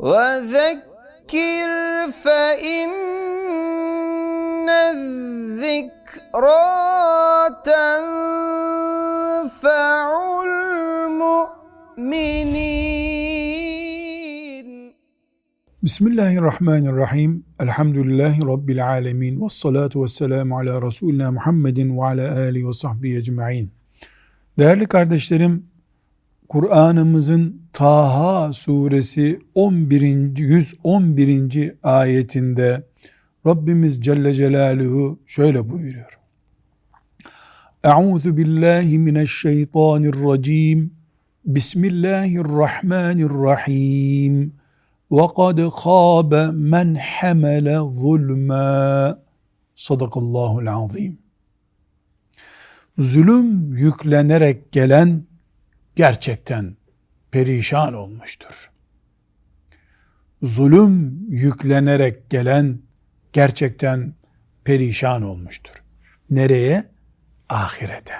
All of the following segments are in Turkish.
وذكر فإن الذكرى تنفع المؤمنين Bismillahirrahmanirrahim. Elhamdülillahi Rabbil alemin. Ve salatu ve selamu ala Resulina Muhammedin ve ala alihi ve sahbihi ecma'in. Değerli kardeşlerim, Kur'an'ımızın Taha suresi 11. 111. ayetinde Rabbimiz Celle Celaluhu şöyle buyuruyor. Euzu billahi mineşşeytanirracim. Bismillahirrahmanirrahim. Ve kad khaba men hamele zulma. Sadakallahul azim. Zulüm yüklenerek gelen gerçekten perişan olmuştur. Zulüm yüklenerek gelen gerçekten perişan olmuştur. Nereye? Ahirete.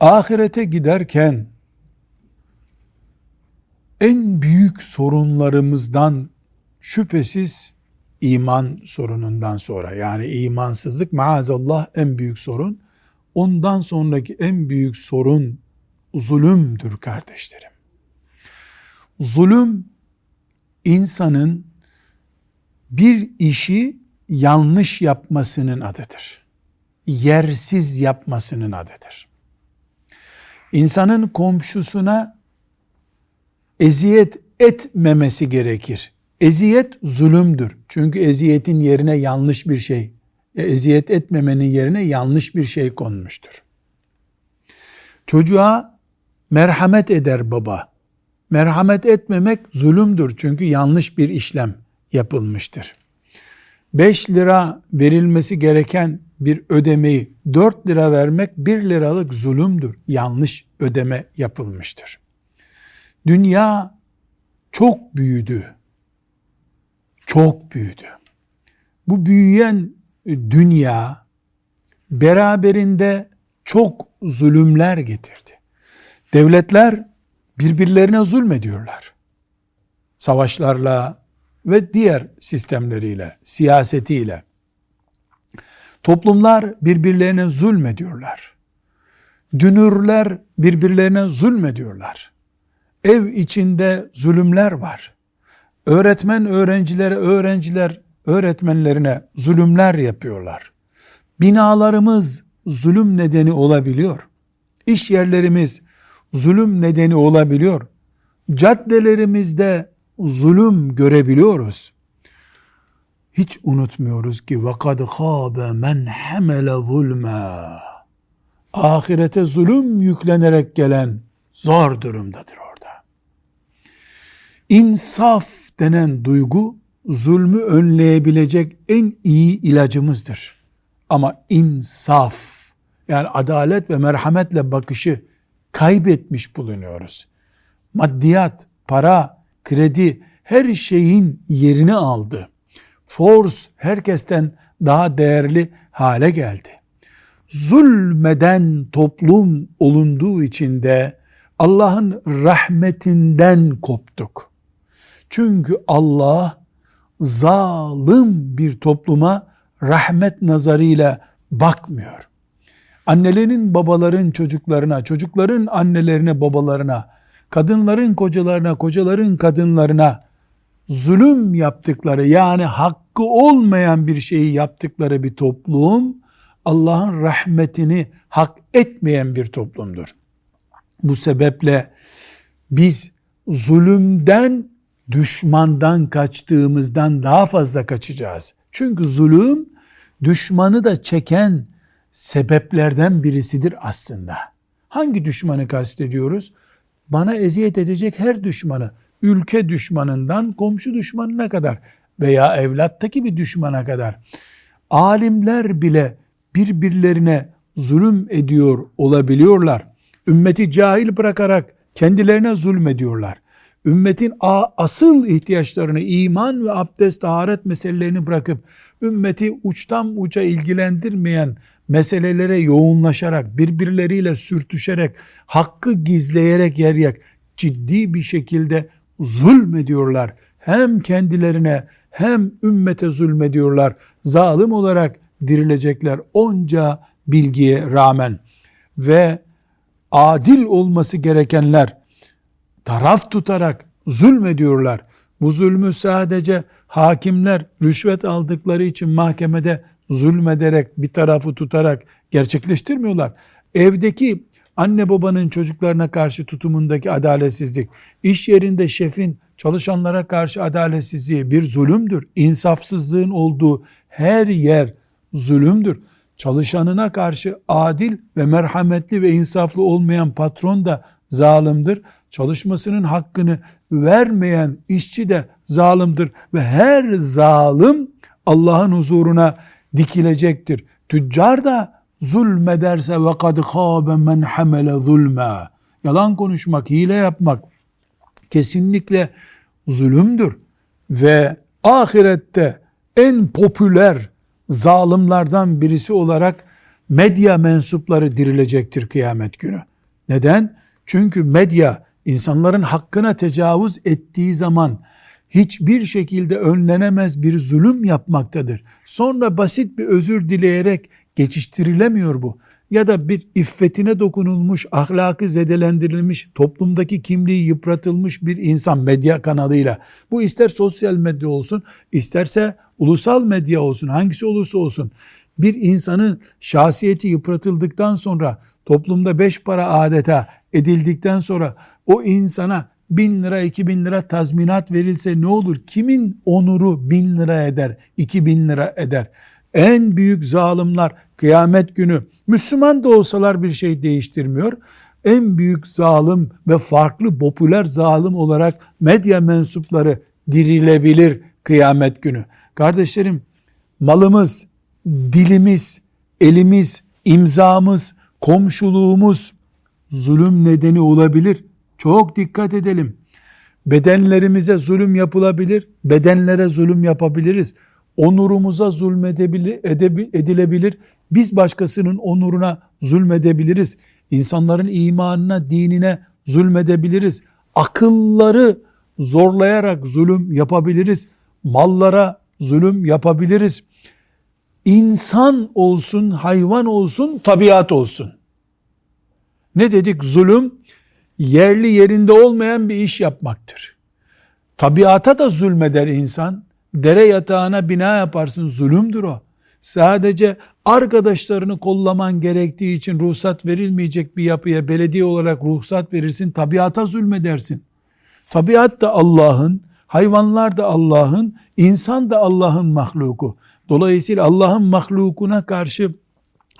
Ahirete giderken en büyük sorunlarımızdan şüphesiz iman sorunundan sonra yani imansızlık maazallah en büyük sorun ondan sonraki en büyük sorun zulümdür kardeşlerim. Zulüm insanın bir işi yanlış yapmasının adıdır. Yersiz yapmasının adıdır. İnsanın komşusuna eziyet etmemesi gerekir. Eziyet zulümdür. Çünkü eziyetin yerine yanlış bir şey, eziyet etmemenin yerine yanlış bir şey konmuştur. Çocuğa merhamet eder baba. Merhamet etmemek zulümdür. Çünkü yanlış bir işlem yapılmıştır. 5 lira verilmesi gereken bir ödemeyi 4 lira vermek 1 liralık zulümdür. Yanlış ödeme yapılmıştır. Dünya çok büyüdü. Çok büyüdü. Bu büyüyen dünya beraberinde çok zulümler getirdi. Devletler birbirlerine zulmediyorlar. Savaşlarla ve diğer sistemleriyle, siyasetiyle. Toplumlar birbirlerine zulmediyorlar. Dünürler birbirlerine zulmediyorlar. Ev içinde zulümler var. Öğretmen öğrencilere, öğrenciler öğretmenlerine zulümler yapıyorlar. Binalarımız zulüm nedeni olabiliyor. İş yerlerimiz zulüm nedeni olabiliyor. Caddelerimizde zulüm görebiliyoruz. Hiç unutmuyoruz ki وَقَدْ خَابَ مَنْ حَمَلَ ظُلْمًا Ahirete zulüm yüklenerek gelen zor durumdadır orada. İnsaf denen duygu zulmü önleyebilecek en iyi ilacımızdır. Ama insaf yani adalet ve merhametle bakışı kaybetmiş bulunuyoruz. Maddiyat, para, kredi her şeyin yerini aldı. Force herkesten daha değerli hale geldi. Zulmeden toplum olunduğu için de Allah'ın rahmetinden koptuk. Çünkü Allah zalim bir topluma rahmet nazarıyla bakmıyor. Annelerin babaların çocuklarına, çocukların annelerine babalarına, kadınların kocalarına, kocaların kadınlarına zulüm yaptıkları yani hakkı olmayan bir şeyi yaptıkları bir toplum Allah'ın rahmetini hak etmeyen bir toplumdur. Bu sebeple biz zulümden düşmandan kaçtığımızdan daha fazla kaçacağız. Çünkü zulüm düşmanı da çeken sebeplerden birisidir aslında. Hangi düşmanı kastediyoruz? Bana eziyet edecek her düşmanı, ülke düşmanından komşu düşmanına kadar veya evlattaki bir düşmana kadar alimler bile birbirlerine zulüm ediyor olabiliyorlar. Ümmeti cahil bırakarak kendilerine zulmediyorlar. Ümmetin asıl ihtiyaçlarını iman ve abdest taharet meselelerini bırakıp ümmeti uçtan uca ilgilendirmeyen meselelere yoğunlaşarak, birbirleriyle sürtüşerek, hakkı gizleyerek yer yer ciddi bir şekilde zulmediyorlar. Hem kendilerine hem ümmete zulmediyorlar. Zalim olarak dirilecekler onca bilgiye rağmen ve adil olması gerekenler taraf tutarak zulmediyorlar. Bu zulmü sadece hakimler rüşvet aldıkları için mahkemede zulmederek bir tarafı tutarak gerçekleştirmiyorlar. Evdeki anne babanın çocuklarına karşı tutumundaki adaletsizlik, iş yerinde şefin çalışanlara karşı adaletsizliği bir zulümdür. İnsafsızlığın olduğu her yer zulümdür. Çalışanına karşı adil ve merhametli ve insaflı olmayan patron da zalimdir. Çalışmasının hakkını vermeyen işçi de zalimdir ve her zalim Allah'ın huzuruna dikilecektir. Tüccar da zulmederse ve kad khâbe men hamele zulmâ. Yalan konuşmak, hile yapmak kesinlikle zulümdür. Ve ahirette en popüler zalimlerden birisi olarak medya mensupları dirilecektir kıyamet günü. Neden? Çünkü medya insanların hakkına tecavüz ettiği zaman hiçbir şekilde önlenemez bir zulüm yapmaktadır. Sonra basit bir özür dileyerek geçiştirilemiyor bu. Ya da bir iffetine dokunulmuş, ahlakı zedelendirilmiş, toplumdaki kimliği yıpratılmış bir insan medya kanalıyla. Bu ister sosyal medya olsun, isterse ulusal medya olsun, hangisi olursa olsun. Bir insanın şahsiyeti yıpratıldıktan sonra, toplumda beş para adeta edildikten sonra o insana bin lira, iki bin lira tazminat verilse ne olur? Kimin onuru bin lira eder, iki bin lira eder? En büyük zalimler kıyamet günü Müslüman da olsalar bir şey değiştirmiyor. En büyük zalim ve farklı popüler zalim olarak medya mensupları dirilebilir kıyamet günü. Kardeşlerim malımız, dilimiz, elimiz, imzamız, komşuluğumuz zulüm nedeni olabilir. Çok dikkat edelim. Bedenlerimize zulüm yapılabilir, bedenlere zulüm yapabiliriz. Onurumuza zulmedebilir, edilebilir. Biz başkasının onuruna zulmedebiliriz. İnsanların imanına, dinine zulmedebiliriz. Akılları zorlayarak zulüm yapabiliriz. Mallara zulüm yapabiliriz. İnsan olsun, hayvan olsun, tabiat olsun. Ne dedik? Zulüm yerli yerinde olmayan bir iş yapmaktır. Tabiata da zulmeder insan. Dere yatağına bina yaparsın zulümdür o. Sadece arkadaşlarını kollaman gerektiği için ruhsat verilmeyecek bir yapıya belediye olarak ruhsat verirsin, tabiata zulmedersin. Tabiat da Allah'ın, hayvanlar da Allah'ın, insan da Allah'ın mahluku. Dolayısıyla Allah'ın mahlukuna karşı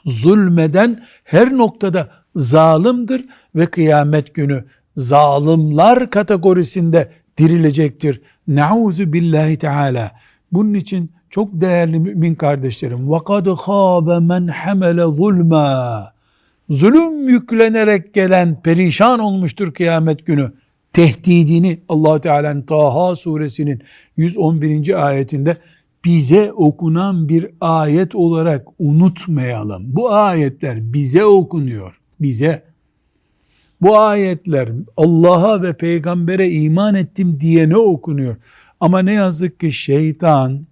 zulmeden her noktada zalimdir ve kıyamet günü zalimler kategorisinde dirilecektir. Nauzu billahi teala. Bunun için çok değerli mümin kardeşlerim. وَقَدْ خَابَ مَنْ حَمَلَ ظُلْمًا Zulüm yüklenerek gelen perişan olmuştur kıyamet günü. Tehdidini allah Teala'nın Taha suresinin 111. ayetinde bize okunan bir ayet olarak unutmayalım. Bu ayetler bize okunuyor. Bize. Bu ayetler Allah'a ve peygambere iman ettim diye ne okunuyor. Ama ne yazık ki şeytan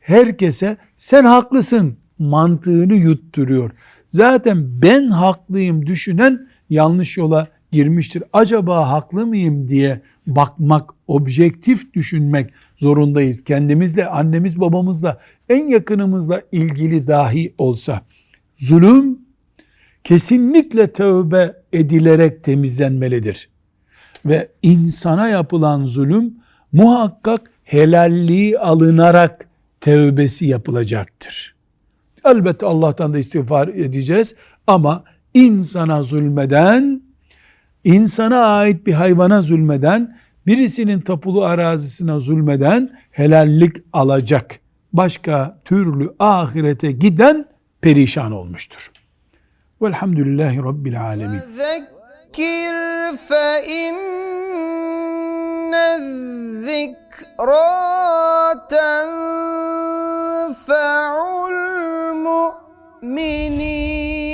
herkese sen haklısın mantığını yutturuyor. Zaten ben haklıyım düşünen yanlış yola girmiştir. Acaba haklı mıyım diye bakmak, objektif düşünmek zorundayız. Kendimizle, annemiz babamızla, en yakınımızla ilgili dahi olsa. Zulüm kesinlikle tövbe edilerek temizlenmelidir. Ve insana yapılan zulüm muhakkak helalliği alınarak tevbesi yapılacaktır. Elbette Allah'tan da istiğfar edeceğiz ama insana zulmeden, insana ait bir hayvana zulmeden, birisinin tapulu arazisine zulmeden helallik alacak. Başka türlü ahirete giden perişan olmuştur. Velhamdülillahi Rabbil alemin. Zekir fe inne zikra tenfe'ul mu'minin